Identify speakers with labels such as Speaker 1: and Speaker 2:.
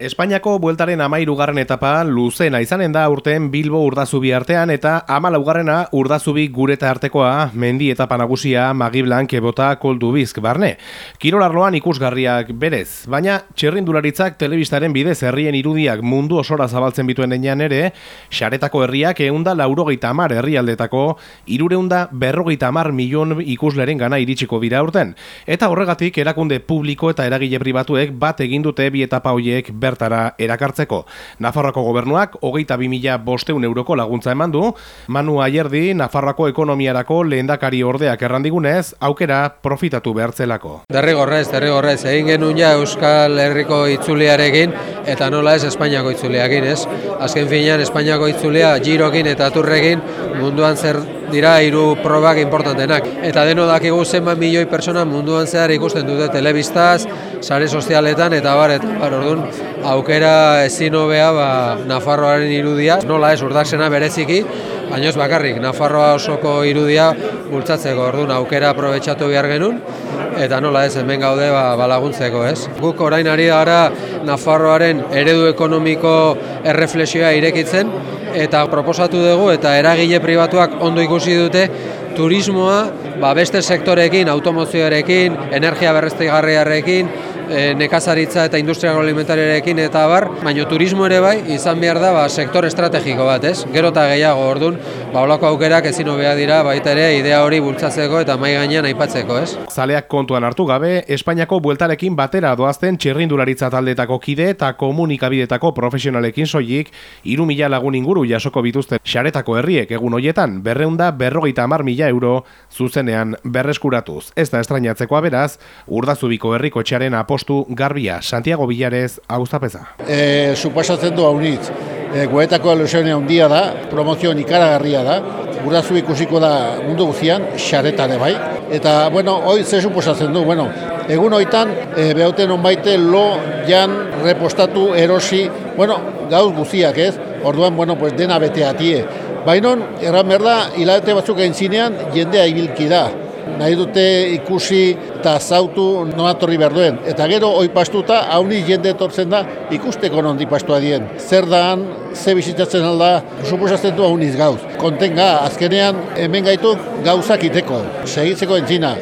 Speaker 1: Espainiako bueltaren amairugarren etapa luzena izanen da urteen Bilbo urdazubi artean eta amalaugarrena urdazubi gureta artekoa mendi etapa nagusia magiblank ebota koldu bizk barne. Kirolarloan ikusgarriak berez, baina txerrindularitzak telebistaren bidez herrien irudiak mundu osora zabaltzen bituen denean ere, xaretako herriak eunda laurogeita amar herrialdetako, irureunda berrogeita amar milion ikusleren gana iritsiko bira urten. Eta horregatik erakunde publiko eta eragile pribatuek bat egindute bi etapa hoiek bertara erakartzeko. Nafarroako gobernuak hogeita bi mila bosteun euroko laguntza eman du, Manu Aierdi Nafarroako ekonomiarako lehendakari ordeak errandigunez, aukera profitatu behartzelako.
Speaker 2: Derrigorrez, derrigorrez, egin genuen ja Euskal Herriko itzuliarekin eta nola ez Espainiako itzuliakin, ez? Azken finean Espainiako itzulea girokin eta turrekin munduan zer dira hiru probak importantenak. Eta deno dakigu zenbat milioi pertsona munduan zehar ikusten dute telebistaz, sare sozialetan eta bar, eta bar, orduan, aukera ezin hobea ba, Nafarroaren irudia, nola ez urdaksena bereziki, baina ez bakarrik, Nafarroa osoko irudia bultzatzeko, orduan, aukera aprobetsatu behar genuen, eta nola ez, hemen gaude ba, balaguntzeko, ez? Guk orain ari gara Nafarroaren eredu ekonomiko erreflexioa irekitzen, eta proposatu dugu eta eragile pribatuak ondo ikusi dute turismoa ba, beste sektorekin, automozioarekin, energia berreztegarriarekin, e, nekazaritza eta industria agroalimentariarekin eta bar, baina turismo ere bai izan behar da ba, sektor estrategiko bat, ez? Gero eta gehiago ordun, ba holako aukerak ezin hobea dira baita ere idea hori bultzatzeko eta mai gainean aipatzeko, ez?
Speaker 1: Zaleak kontuan hartu gabe, Espainiako bueltarekin batera doazten txirrindularitza taldetako kide eta komunikabidetako profesionalekin soilik, iru mila lagun inguru jasoko bituzte xaretako herriek egun hoietan, berreunda berrogeita amar mila euro zuzenean berreskuratuz. Ez da estrainatzeko beraz, urdazubiko herriko txaren apostu garbia, Santiago Villarez, auzapeza.
Speaker 3: E, supasatzen du haunitz, e, goetako ilusionia handia da, promozio ikaragarria da, Urdazu ikusiko da mundu guztian, xaretare bai. Eta, bueno, hoi ze suposatzen du, bueno, egun hoitan, e, behauten onbaite lo, jan, repostatu, erosi, bueno, gauz guztiak ez, orduan, bueno, pues dena beteatie. Bainon, erran behar da, hilabete batzuk egin zinean, jendea ibilki da. Nahi dute ikusi eta zautu nonatorri behar duen. Eta gero, hoi pastuta, hauni jende etortzen da, ikusteko nondi pastua dien. Zer daan, ze bizitatzen alda, suposatzen du hauniz gauz. Kontenga, azkenean, hemen gaitu gauzak iteko, segitzeko entzina.